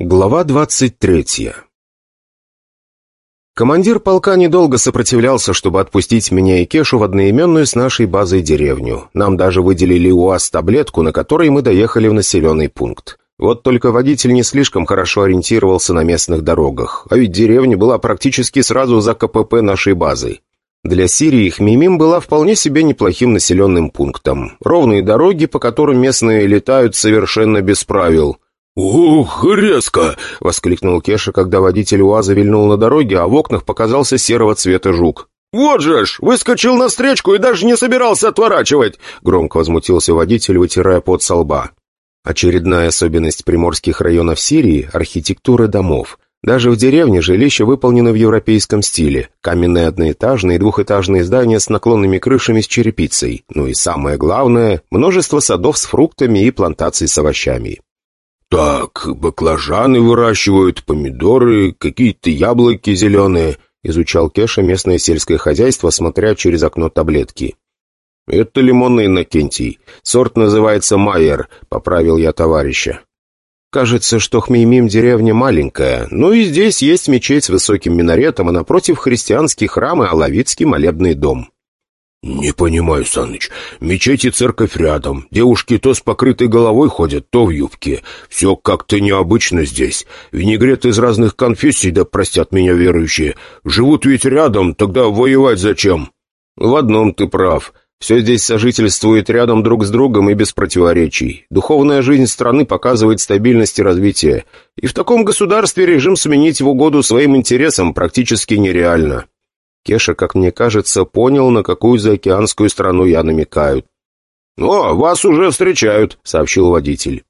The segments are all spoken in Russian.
Глава двадцать третья Командир полка недолго сопротивлялся, чтобы отпустить меня и Кешу в одноименную с нашей базой деревню. Нам даже выделили УАЗ-таблетку, на которой мы доехали в населенный пункт. Вот только водитель не слишком хорошо ориентировался на местных дорогах, а ведь деревня была практически сразу за КПП нашей базы. Для Сирии Хмимим была вполне себе неплохим населенным пунктом. Ровные дороги, по которым местные летают совершенно без правил – «Ух, резко!» — воскликнул Кеша, когда водитель УАЗа вильнул на дороге, а в окнах показался серого цвета жук. «Вот же ж! Выскочил на встречку и даже не собирался отворачивать!» — громко возмутился водитель, вытирая пот со лба. Очередная особенность приморских районов Сирии — архитектура домов. Даже в деревне жилища выполнены в европейском стиле. Каменные одноэтажные и двухэтажные здания с наклонными крышами с черепицей. Ну и самое главное — множество садов с фруктами и плантаций с овощами. «Так, баклажаны выращивают, помидоры, какие-то яблоки зеленые», — изучал Кеша местное сельское хозяйство, смотря через окно таблетки. «Это лимонный Иннокентий. Сорт называется Майер», — поправил я товарища. «Кажется, что Хмеймим деревня маленькая, ну и здесь есть мечеть с высоким минаретом, а напротив христианский храм и Алавитский молебный дом». «Не понимаю, Саныч. Мечеть и церковь рядом. Девушки то с покрытой головой ходят, то в юбке. Все как-то необычно здесь. Винегрет из разных конфессий, да простят меня верующие. Живут ведь рядом, тогда воевать зачем?» «В одном ты прав. Все здесь сожительствует рядом друг с другом и без противоречий. Духовная жизнь страны показывает стабильность и развитие. И в таком государстве режим сменить в угоду своим интересам практически нереально». Кеша, как мне кажется, понял, на какую заокеанскую страну я намекаю. «О, вас уже встречают», — сообщил водитель.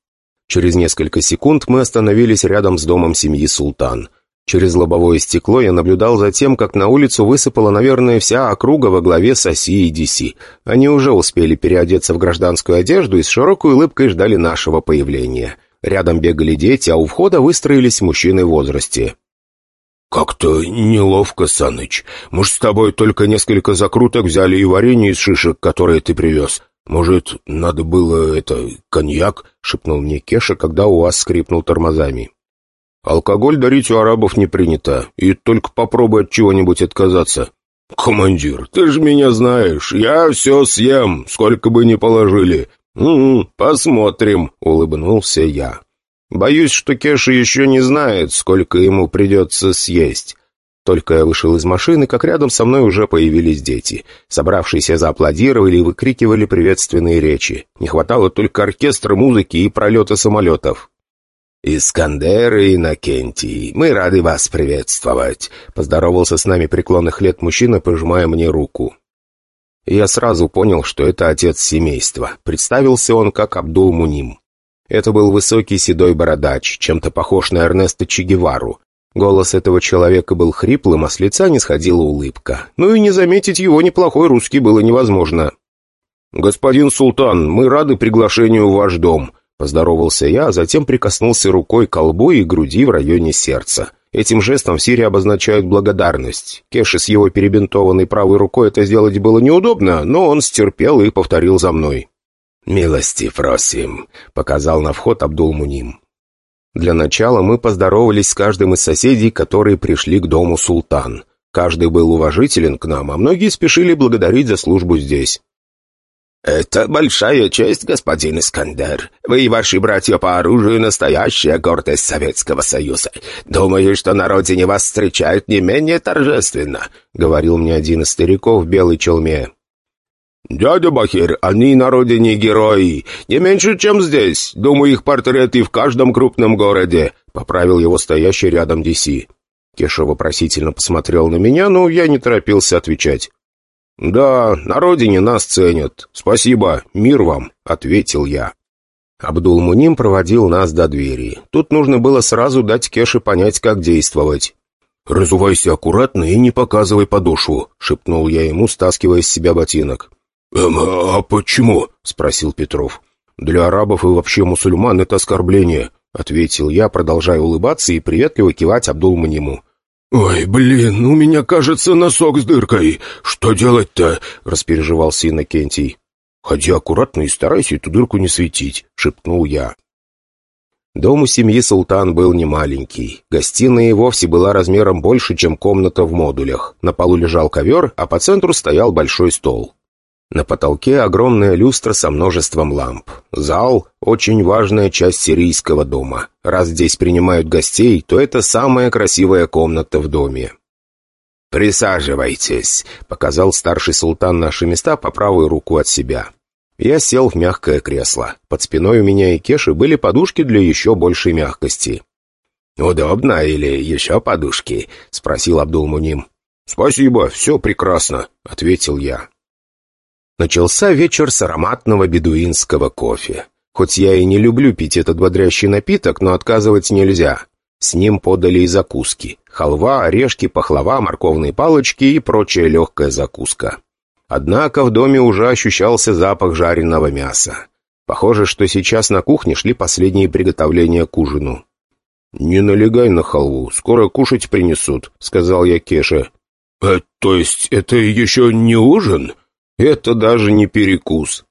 Через несколько секунд мы остановились рядом с домом семьи Султан. Через лобовое стекло я наблюдал за тем, как на улицу высыпала, наверное, вся округа во главе с Оси и Диси. Они уже успели переодеться в гражданскую одежду и с широкой улыбкой ждали нашего появления. Рядом бегали дети, а у входа выстроились мужчины в возрасте. «Как-то неловко, Саныч. Может, с тобой только несколько закруток взяли и варенье из шишек, которые ты привез. Может, надо было это... коньяк?» — шепнул мне Кеша, когда у вас скрипнул тормозами. «Алкоголь дарить у арабов не принято, и только попробуй от чего-нибудь отказаться». «Командир, ты же меня знаешь, я все съем, сколько бы ни положили». «Угу, посмотрим», — улыбнулся я. Боюсь, что Кеша еще не знает, сколько ему придется съесть. Только я вышел из машины, как рядом со мной уже появились дети. Собравшиеся зааплодировали и выкрикивали приветственные речи. Не хватало только оркестра музыки и пролета самолетов. «Искандер и Иннокентий, мы рады вас приветствовать», — поздоровался с нами преклонных лет мужчина, пожимая мне руку. Я сразу понял, что это отец семейства. Представился он как Абдул-Муним. Это был высокий седой бородач, чем-то похож на Эрнеста Че Гевару. Голос этого человека был хриплым, а с лица не сходила улыбка. Ну и не заметить его неплохой русский было невозможно. «Господин Султан, мы рады приглашению в ваш дом», — поздоровался я, а затем прикоснулся рукой к колбу и груди в районе сердца. Этим жестом в Сирии обозначают благодарность. Кеши с его перебинтованной правой рукой это сделать было неудобно, но он стерпел и повторил за мной. «Милости просим», — показал на вход Абдул-Муним. Для начала мы поздоровались с каждым из соседей, которые пришли к дому султан. Каждый был уважителен к нам, а многие спешили благодарить за службу здесь. «Это большая честь, господин Искандер. Вы и ваши братья по оружию — настоящая гордость Советского Союза. Думаю, что на родине вас встречают не менее торжественно», — говорил мне один из стариков в белой челме. «Дядя Бахир, они на родине герои. Не меньше, чем здесь. Думаю, их портреты в каждом крупном городе», — поправил его стоящий рядом Диси. Кеша вопросительно посмотрел на меня, но я не торопился отвечать. «Да, на родине нас ценят. Спасибо, мир вам», — ответил я. Абдул-Муним проводил нас до двери. Тут нужно было сразу дать Кеше понять, как действовать. «Разувайся аккуратно и не показывай подошву», — шепнул я ему, стаскивая с себя ботинок. «Эм, а почему?» — спросил Петров. «Для арабов и вообще мусульман это оскорбление», — ответил я, продолжая улыбаться и приветливо кивать Абдул-Маниму. «Ой, блин, у меня, кажется, носок с дыркой. Что делать-то?» — распереживался Иннокентий. «Ходи аккуратно и старайся эту дырку не светить», — шепнул я. Дом у семьи Султан был немаленький. Гостиная и вовсе была размером больше, чем комната в модулях. На полу лежал ковер, а по центру стоял большой стол. На потолке огромная люстра со множеством ламп. Зал – очень важная часть сирийского дома. Раз здесь принимают гостей, то это самая красивая комната в доме. «Присаживайтесь», — показал старший султан наши места по правую руку от себя. Я сел в мягкое кресло. Под спиной у меня и Кеши были подушки для еще большей мягкости. «Удобно или еще подушки?» — спросил Абдул-Муним. «Спасибо, все прекрасно», — ответил я. Начался вечер с ароматного бедуинского кофе. Хоть я и не люблю пить этот бодрящий напиток, но отказывать нельзя. С ним подали и закуски. Халва, орешки, пахлава, морковные палочки и прочая легкая закуска. Однако в доме уже ощущался запах жареного мяса. Похоже, что сейчас на кухне шли последние приготовления к ужину. «Не налегай на халву, скоро кушать принесут», — сказал я Кеше. «А, то есть это еще не ужин?» Это даже не перекус.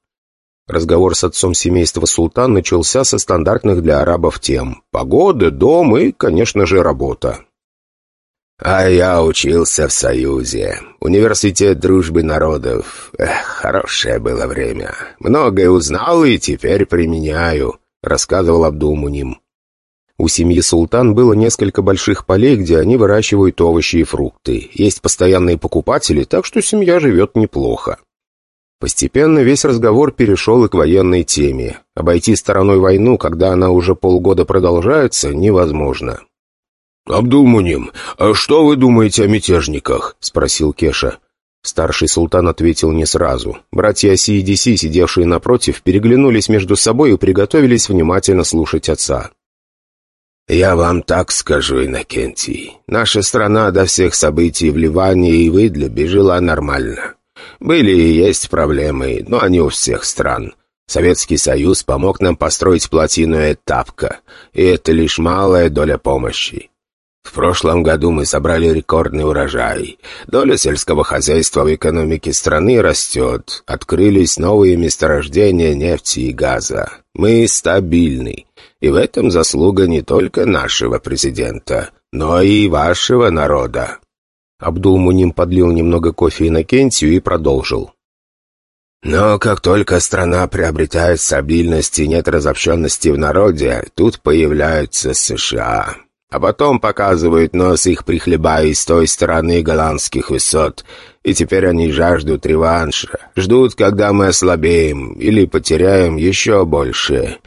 Разговор с отцом семейства Султан начался со стандартных для арабов тем. Погода, дом и, конечно же, работа. «А я учился в Союзе. Университет дружбы народов. Эх, хорошее было время. Многое узнал и теперь применяю», — рассказывал Абдул-Муним. У семьи Султан было несколько больших полей, где они выращивают овощи и фрукты. Есть постоянные покупатели, так что семья живет неплохо. Постепенно весь разговор перешел и к военной теме. Обойти стороной войну, когда она уже полгода продолжается, невозможно. «Абдул-Муним, а что вы думаете о мятежниках?» — спросил Кеша. Старший султан ответил не сразу. Братья Си и Диси, сидевшие напротив, переглянулись между собой и приготовились внимательно слушать отца. «Я вам так скажу, Иннокентий. Наша страна до всех событий в Ливане и в Идлибе жила нормально. Были и есть проблемы, но они у всех стран. Советский Союз помог нам построить плотину Этапка, и это лишь малая доля помощи. В прошлом году мы собрали рекордный урожай. Доля сельского хозяйства в экономике страны растет. Открылись новые месторождения нефти и газа. Мы стабильны. И в этом заслуга не только нашего президента, но и вашего народа. Абдул-Муним подлил немного кофе Иннокентию и продолжил. «Но как только страна приобретает стабильность и нет разобщенности в народе, тут появляются США. А потом показывают нос их прихлебая с той стороны голландских высот, и теперь они жаждут реванша, ждут, когда мы ослабеем или потеряем еще больше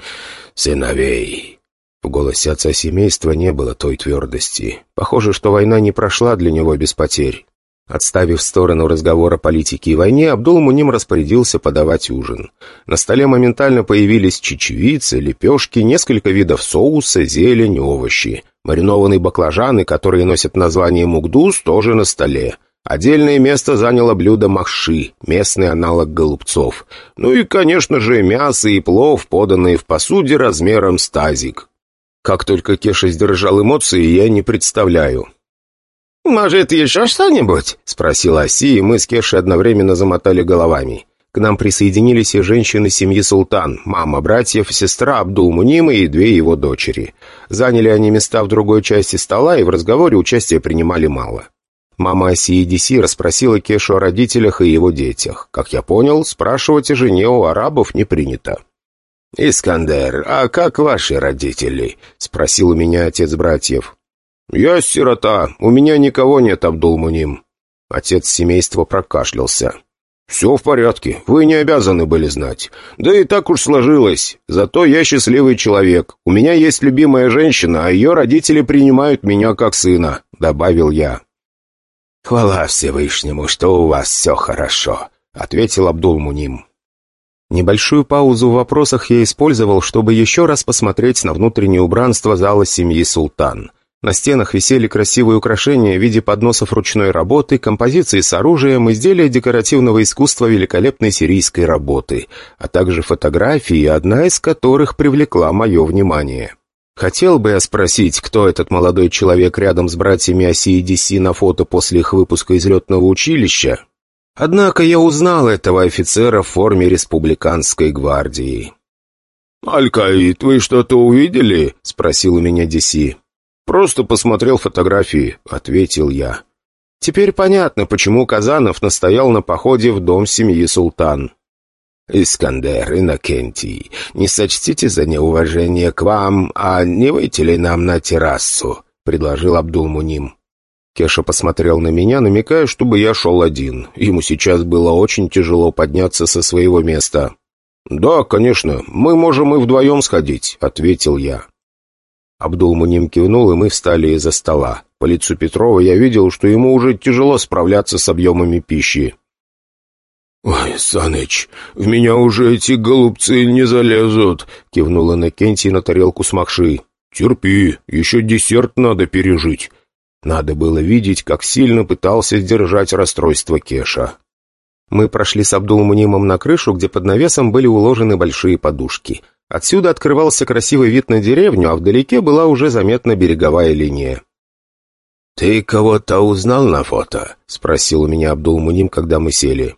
сыновей». В голосе отца семейства не было той твердости. Похоже, что война не прошла для него без потерь. Отставив в сторону разговора о политике и войне, Абдул-Муним распорядился подавать ужин. На столе моментально появились чечевицы, лепешки, несколько видов соуса, зелень, овощи. Маринованные баклажаны, которые носят название мукдус, тоже на столе. Отдельное место заняло блюдо махши, местный аналог голубцов. Ну и, конечно же, мясо и плов, поданные в посуде размером с тазик. Как только Кеша сдержал эмоции, я не представляю. «Может, еще что-нибудь?» — спросила Оси, и мы с Кешей одновременно замотали головами. К нам присоединились и женщины семьи Султан, мама братьев, сестра Абдул-Мунима и две его дочери. Заняли они места в другой части стола, и в разговоре участие принимали мало. Мама Оси и Диси расспросила Кешу о родителях и его детях. Как я понял, спрашивать о жене у арабов не принято. «Искандер, а как ваши родители?» — спросил у меня отец братьев. «Я сирота, у меня никого нет, Абдулмуним». Отец семейства прокашлялся. «Все в порядке, вы не обязаны были знать. Да и так уж сложилось. Зато я счастливый человек. У меня есть любимая женщина, а ее родители принимают меня как сына», — добавил я. «Хвала Всевышнему, что у вас все хорошо», — ответил Абдул-Муним. Небольшую паузу в вопросах я использовал, чтобы еще раз посмотреть на внутреннее убранство зала семьи Султан. На стенах висели красивые украшения в виде подносов ручной работы, композиции с оружием, изделия декоративного искусства великолепной сирийской работы, а также фотографии, одна из которых привлекла мое внимание. Хотел бы я спросить, кто этот молодой человек рядом с братьями Оси и Диси на фото после их выпуска из летного училища, Однако я узнал этого офицера в форме республиканской гвардии. «Аль-Каид, вы что-то увидели?» — спросил у меня Диси. «Просто посмотрел фотографии», — ответил я. Теперь понятно, почему Казанов настоял на походе в дом семьи Султан. «Искандер, Иннокентий, не сочтите за неуважение к вам, а не выйти ли нам на террасу?» — предложил Абдул-Муним. Кеша посмотрел на меня, намекая, чтобы я шел один. Ему сейчас было очень тяжело подняться со своего места. «Да, конечно, мы можем и вдвоем сходить», — ответил я. Абдул-Муним кивнул, и мы встали из-за стола. По лицу Петрова я видел, что ему уже тяжело справляться с объемами пищи. «Ой, Саныч, в меня уже эти голубцы не залезут», — кивнул Иннокентий на тарелку с махши. «Терпи, еще десерт надо пережить». Надо было видеть, как сильно пытался сдержать расстройство Кеша. Мы прошли с Абдулмунимом на крышу, где под навесом были уложены большие подушки. Отсюда открывался красивый вид на деревню, а вдалеке была уже заметна береговая линия. «Ты кого-то узнал на фото?» — спросил у меня Абдулмуним, когда мы сели.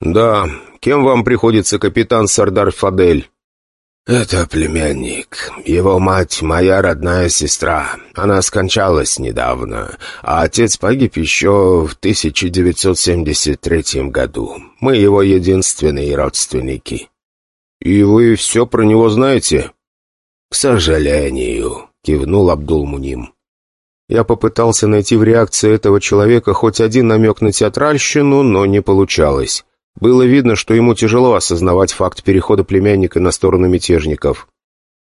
«Да. Кем вам приходится капитан Сардар Фадель?» «Это племянник. Его мать — моя родная сестра. Она скончалась недавно, а отец погиб еще в 1973 году. Мы его единственные родственники». «И вы все про него знаете?» «К сожалению», — кивнул Абдулмуним. Я попытался найти в реакции этого человека хоть один намек на театральщину, но не получалось. Было видно, что ему тяжело осознавать факт перехода племянника на сторону мятежников.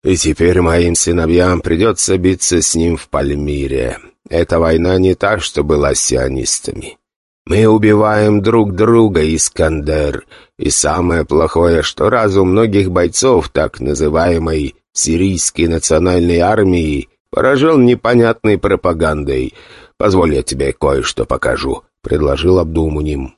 «И теперь моим сыновьям придется биться с ним в Пальмире. Эта война не та, что была с сионистами. Мы убиваем друг друга, Искандер, и самое плохое, что разум многих бойцов так называемой сирийской национальной армии поражен непонятной пропагандой. Позволь я тебе кое-что покажу», — предложил Абдулмуним.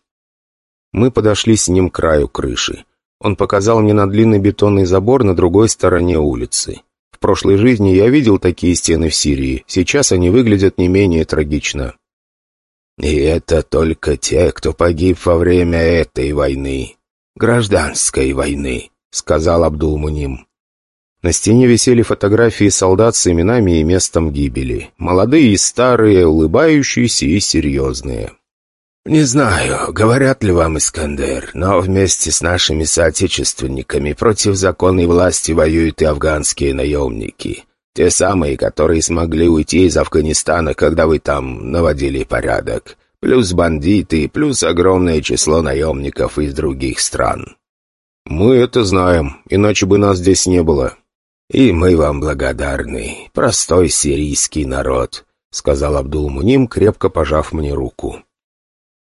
Мы подошли с ним к краю крыши. Он показал мне на длинный бетонный забор на другой стороне улицы. В прошлой жизни я видел такие стены в Сирии, сейчас они выглядят не менее трагично. «И это только те, кто погиб во время этой войны, гражданской войны», — сказал Абдул-Муним. На стене висели фотографии солдат с именами и местом гибели. Молодые и старые, улыбающиеся и серьезные. «Не знаю, говорят ли вам, Искандер, но вместе с нашими соотечественниками против законной власти воюют и афганские наемники. Те самые, которые смогли уйти из Афганистана, когда вы там наводили порядок. Плюс бандиты, плюс огромное число наемников из других стран». «Мы это знаем, иначе бы нас здесь не было». «И мы вам благодарны, простой сирийский народ», — сказал Абдул-Муним, крепко пожав мне руку.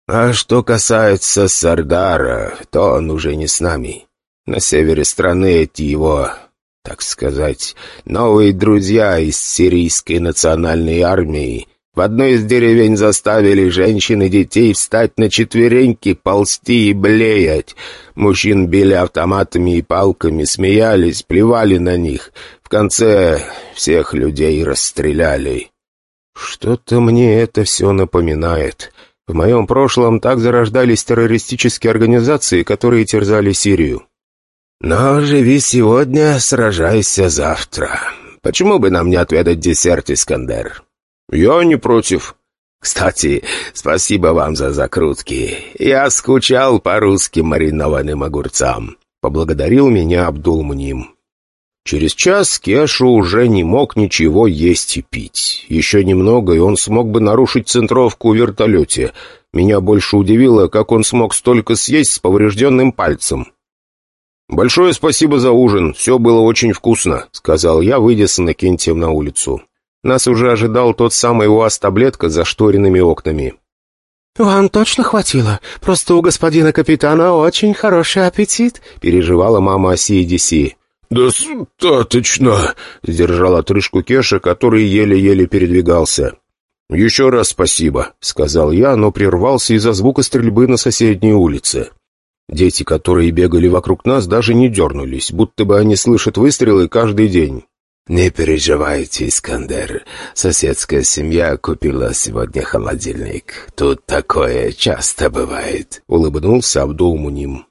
А что касается Сардара, то он уже не с нами. На севере страны эти его, так сказать, новые друзья из сирийской национальной армии в одной из деревень заставили женщин и детей встать на четвереньки, ползти и блеять. Мужчин били автоматами и палками, смеялись, плевали на них. В конце всех людей расстреляли. Что-то мне это все напоминает. В моем прошлом так зарождались террористические организации, которые терзали Сирию. Но живи сегодня, сражайся завтра. Почему бы нам не отведать десерт, Искандер? Я не против. Кстати, спасибо вам за закрутки. Я скучал по русским маринованным огурцам. Поблагодарил меня Абдул-Муним. Через час Кешу уже не мог ничего есть и пить. Еще немного, и он смог бы нарушить центровку в вертолете. Меня больше удивило, как он смог столько съесть с поврежденным пальцем. «Большое спасибо за ужин, все было очень вкусно», — сказал я, выйдя с Иннокентием на улицу. Нас уже ожидал тот самый УАЗ-таблетка за шторенными окнами. «Вам точно хватило? Просто у господина капитана очень хороший аппетит», — переживала мама Оси Диси. «Достаточно!» — сдержал отрыжку Кеша, который еле-еле передвигался. «Еще раз спасибо», — сказал я, но прервался из-за звука стрельбы на соседней улице. Дети, которые бегали вокруг нас, даже не дернулись, будто бы они слышат выстрелы каждый день. «Не переживайте, Искандер. Соседская семья купила сегодня холодильник. Тут такое часто бывает», — улыбнулся Абдул-Муним.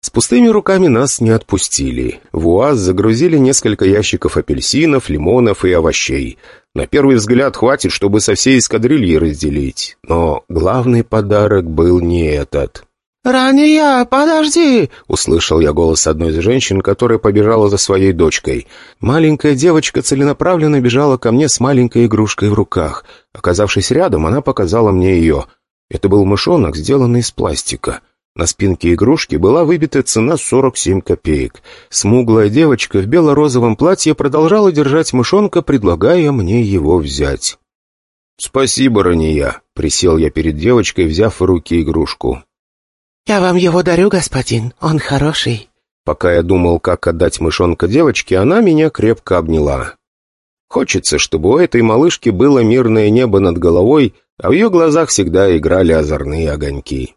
С пустыми руками нас не отпустили. В УАЗ загрузили несколько ящиков апельсинов, лимонов и овощей. На первый взгляд хватит, чтобы со всей эскадрильи разделить. Но главный подарок был не этот. «Ранее, подожди!» — услышал я голос одной из женщин, которая побежала за своей дочкой. Маленькая девочка целенаправленно бежала ко мне с маленькой игрушкой в руках. Оказавшись рядом, она показала мне ее. Это был мышонок, сделанный из пластика. На спинке игрушки была выбита цена 47 копеек. Смуглая девочка в бело-розовом платье продолжала держать мышонка, предлагая мне его взять. «Спасибо, Рания», — присел я перед девочкой, взяв в руки игрушку. «Я вам его дарю, господин, он хороший». Пока я думал, как отдать мышонка девочке, она меня крепко обняла. Хочется, чтобы у этой малышки было мирное небо над головой, а в ее глазах всегда играли озорные огоньки.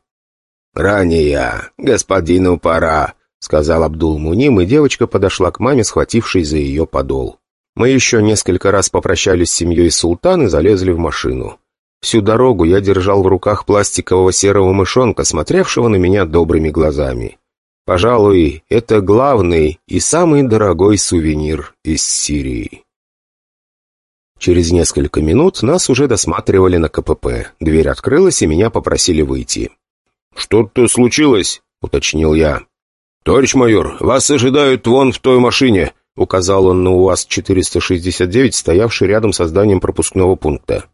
«Ранее, господину пора», — сказал Абдул-Муним, и девочка подошла к маме, схватившей за ее подол. Мы еще несколько раз попрощались с семьей султан и залезли в машину. Всю дорогу я держал в руках пластикового серого мышонка, смотревшего на меня добрыми глазами. Пожалуй, это главный и самый дорогой сувенир из Сирии. Через несколько минут нас уже досматривали на КПП. Дверь открылась, и меня попросили выйти. «Что-то случилось?» — уточнил я. «Товарищ майор, вас ожидают вон в той машине», — указал он на УАЗ-469, стоявший рядом со зданием пропускного пункта.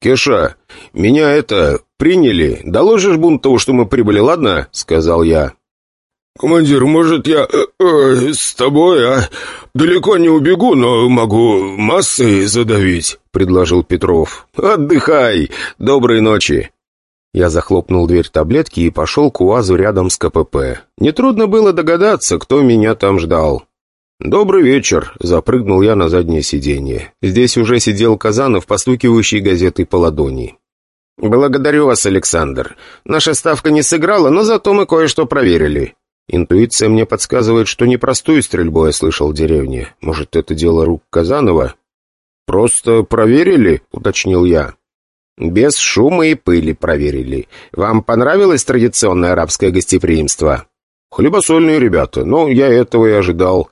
«Кеша, меня это... приняли. Доложишь Бунтову, что мы прибыли, ладно?» — сказал я. «Командир, может, я э, э, с тобой, а? Далеко не убегу, но могу массой задавить», — предложил Петров. «Отдыхай! Доброй ночи!» Я захлопнул дверь таблетки и пошел к УАЗу рядом с КПП. Нетрудно было догадаться, кто меня там ждал. «Добрый вечер», — запрыгнул я на заднее сиденье. Здесь уже сидел Казанов, постукивающий газетой по ладони. «Благодарю вас, Александр. Наша ставка не сыграла, но зато мы кое-что проверили». Интуиция мне подсказывает, что непростую стрельбу я слышал в деревне. Может, это дело рук Казанова? «Просто проверили?» — уточнил я. «Без шума и пыли проверили. Вам понравилось традиционное арабское гостеприимство?» «Хлебосольные ребята, но я этого и ожидал».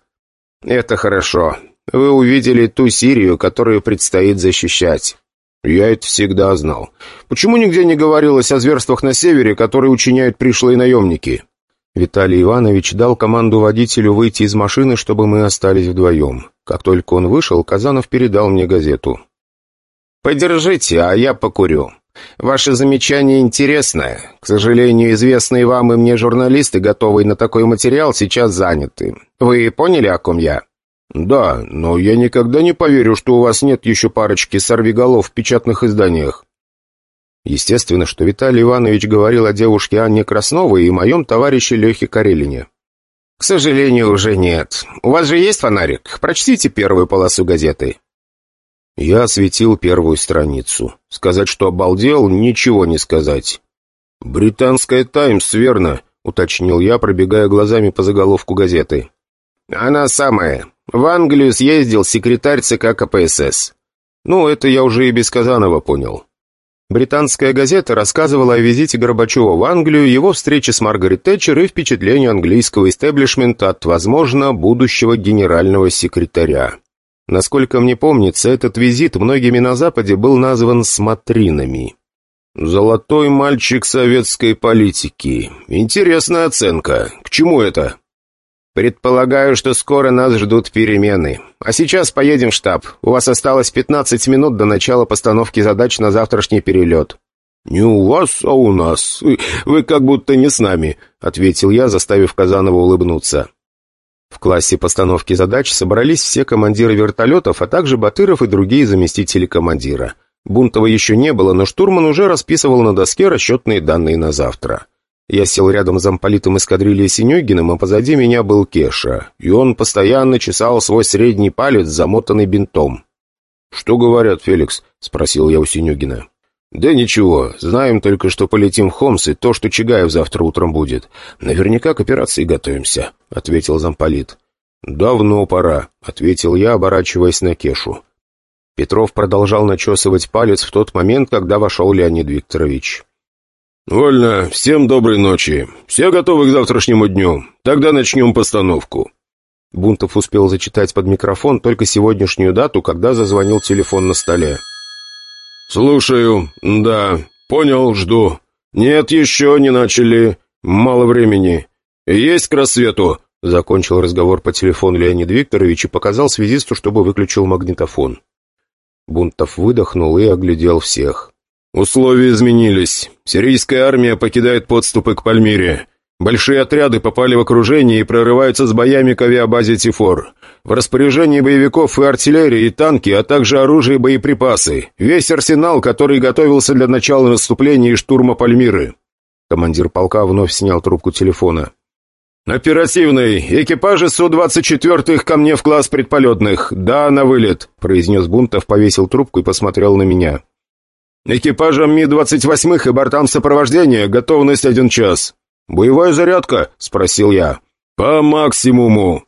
«Это хорошо. Вы увидели ту Сирию, которую предстоит защищать». «Я это всегда знал. Почему нигде не говорилось о зверствах на севере, которые учиняют пришлые наемники?» Виталий Иванович дал команду водителю выйти из машины, чтобы мы остались вдвоем. Как только он вышел, Казанов передал мне газету. «Подержите, а я покурю. Ваше замечание интересное. К сожалению, известные вам и мне журналисты, готовые на такой материал, сейчас заняты. Вы поняли, о ком я?» «Да, но я никогда не поверю, что у вас нет еще парочки сорвиголов в печатных изданиях». Естественно, что Виталий Иванович говорил о девушке Анне Красновой и моем товарище Лехе Карелине. «К сожалению, уже нет. У вас же есть фонарик? Прочтите первую полосу газеты». Я осветил первую страницу. Сказать, что обалдел, ничего не сказать. «Британская «Таймс», верно?» — уточнил я, пробегая глазами по заголовку газеты. «Она самая. В Англию съездил секретарь ЦК КПСС». «Ну, это я уже и без Казанова понял». Британская газета рассказывала о визите Горбачева в Англию, его встрече с Маргарет Тэтчер и впечатлении английского истеблишмента от, возможно, будущего генерального секретаря. Насколько мне помнится, этот визит многими на Западе был назван «смотринами». «Золотой мальчик советской политики. Интересная оценка. К чему это?» «Предполагаю, что скоро нас ждут перемены. А сейчас поедем в штаб. У вас осталось 15 минут до начала постановки задач на завтрашний перелет». «Не у вас, а у нас. Вы как будто не с нами», — ответил я, заставив Казанова улыбнуться. В классе постановки задач собрались все командиры вертолетов, а также Батыров и другие заместители командира. Бунтова еще не было, но штурман уже расписывал на доске расчетные данные на завтра. Я сел рядом с замполитом эскадрильи Синегиным, а позади меня был Кеша, и он постоянно чесал свой средний палец, замотанный бинтом. «Что говорят, Феликс?» — спросил я у Синегина. «Да ничего, знаем только, что полетим в Хомс, и то, что Чигаев завтра утром будет. Наверняка к операции готовимся», — ответил замполит. «Давно пора», — ответил я, оборачиваясь на Кешу. Петров продолжал начесывать палец в тот момент, когда вошел Леонид Викторович. «Вольно. Всем доброй ночи. Все готовы к завтрашнему дню. Тогда начнем постановку». Бунтов успел зачитать под микрофон только сегодняшнюю дату, когда зазвонил телефон на столе. «Слушаю. Да. Понял. Жду. Нет, еще не начали. Мало времени. Есть к рассвету?» Закончил разговор по телефону Леонид Викторович и показал связисту, чтобы выключил магнитофон. Бунтов выдохнул и оглядел всех. «Условия изменились. Сирийская армия покидает подступы к Пальмире. Большие отряды попали в окружение и прорываются с боями к авиабазе Тифор. В распоряжении боевиков и артиллерии, и танки, а также оружие и боеприпасы. Весь арсенал, который готовился для начала наступления и штурма Пальмиры». Командир полка вновь снял трубку телефона. «Оперативный! Экипажи Су-24 ко мне в класс предполетных! Да, на вылет!» произнес Бунтов, повесил трубку и посмотрел на меня. «Экипажам Ми-28 и бортам сопровождения готовность один час». «Боевая зарядка?» — спросил я. «По максимуму!»